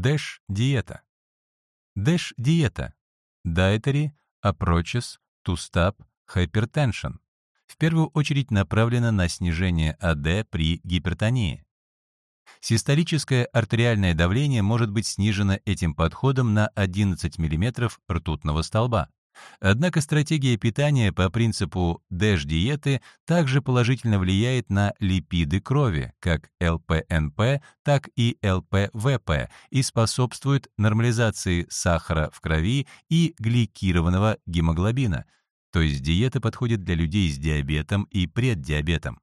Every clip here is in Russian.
DASH-диета. DASH-диета – Dietary Approaches to Stop Hypertension в первую очередь направлена на снижение АД при гипертонии. Систолическое артериальное давление может быть снижено этим подходом на 11 мм ртутного столба. Однако стратегия питания по принципу ДЭШ-диеты также положительно влияет на липиды крови, как ЛПНП, так и ЛПВП, и способствует нормализации сахара в крови и гликированного гемоглобина, то есть диета подходит для людей с диабетом и преддиабетом.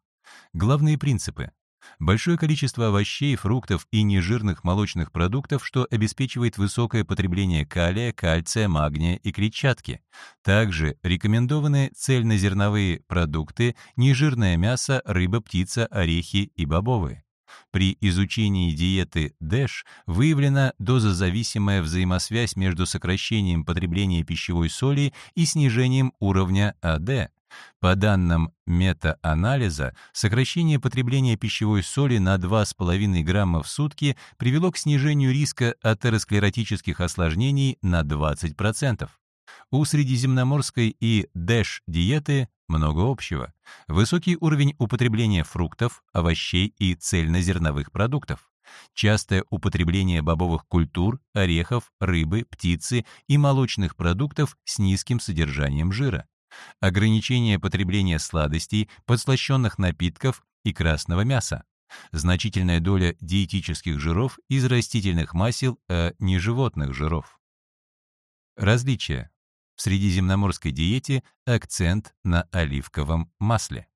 Главные принципы большое количество овощей, фруктов и нежирных молочных продуктов, что обеспечивает высокое потребление калия, кальция, магния и клетчатки. Также рекомендованы цельнозерновые продукты, нежирное мясо, рыба, птица, орехи и бобовые. При изучении диеты ДЭШ выявлена дозозависимая взаимосвязь между сокращением потребления пищевой соли и снижением уровня АД. По данным мета-анализа, сокращение потребления пищевой соли на 2,5 грамма в сутки привело к снижению риска атеросклеротических осложнений на 20%. У средиземноморской и ДЭШ-диеты много общего. Высокий уровень употребления фруктов, овощей и цельнозерновых продуктов. Частое употребление бобовых культур, орехов, рыбы, птицы и молочных продуктов с низким содержанием жира ограничение потребления сладостей, подслащенных напитков и красного мяса, значительная доля диетических жиров из растительных масел, а не животных жиров. Различия. В средиземноморской диете акцент на оливковом масле.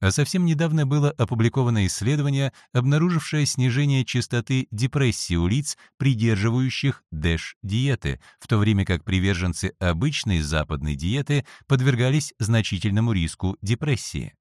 А совсем недавно было опубликовано исследование, обнаружившее снижение частоты депрессии у лиц, придерживающих ДЭШ-диеты, в то время как приверженцы обычной западной диеты подвергались значительному риску депрессии.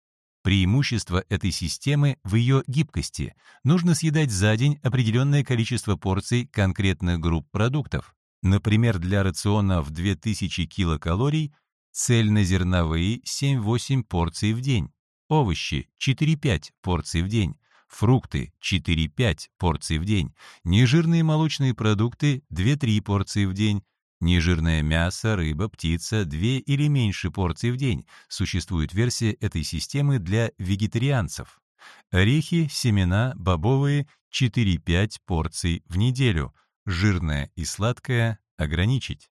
Преимущество этой системы в ее гибкости. Нужно съедать за день определенное количество порций конкретных групп продуктов. Например, для рациона в 2000 килокалорий цельнозерновые 7-8 порций в день овощи 4-5 порций в день, фрукты 4-5 порций в день, нежирные молочные продукты 2-3 порции в день, нежирное мясо, рыба, птица 2 или меньше порций в день. Существует версия этой системы для вегетарианцев. Орехи, семена, бобовые 4-5 порций в неделю. Жирное и сладкое ограничить.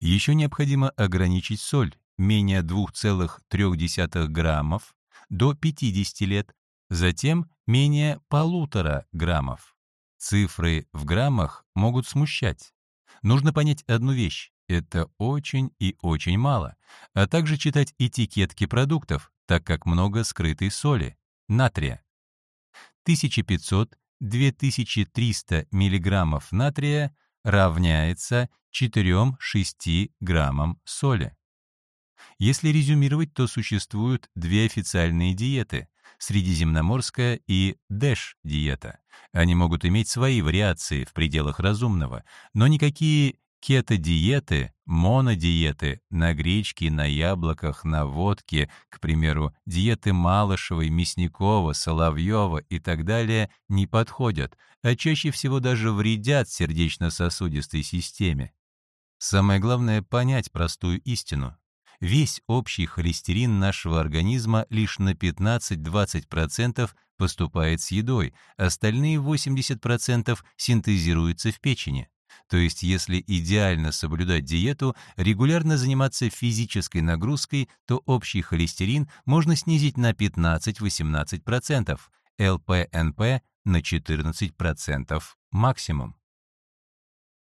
Еще необходимо ограничить соль, менее 2,3 граммов, до 50 лет, затем менее полутора граммов. Цифры в граммах могут смущать. Нужно понять одну вещь. Это очень и очень мало, а также читать этикетки продуктов, так как много скрытой соли, натрия. 1500-2300 мг натрия равняется 4-6 граммам соли. Если резюмировать, то существуют две официальные диеты — средиземноморская и дэш-диета. Они могут иметь свои вариации в пределах разумного, но никакие кето-диеты, монодиеты на гречке, на яблоках, на водке, к примеру, диеты Малышевой, Мясникова, Соловьева и так далее не подходят, а чаще всего даже вредят сердечно-сосудистой системе. Самое главное — понять простую истину весь общий холестерин нашего организма лишь на 15-20% поступает с едой, остальные 80% синтезируются в печени. То есть, если идеально соблюдать диету, регулярно заниматься физической нагрузкой, то общий холестерин можно снизить на 15-18%, ЛПНП на 14% максимум.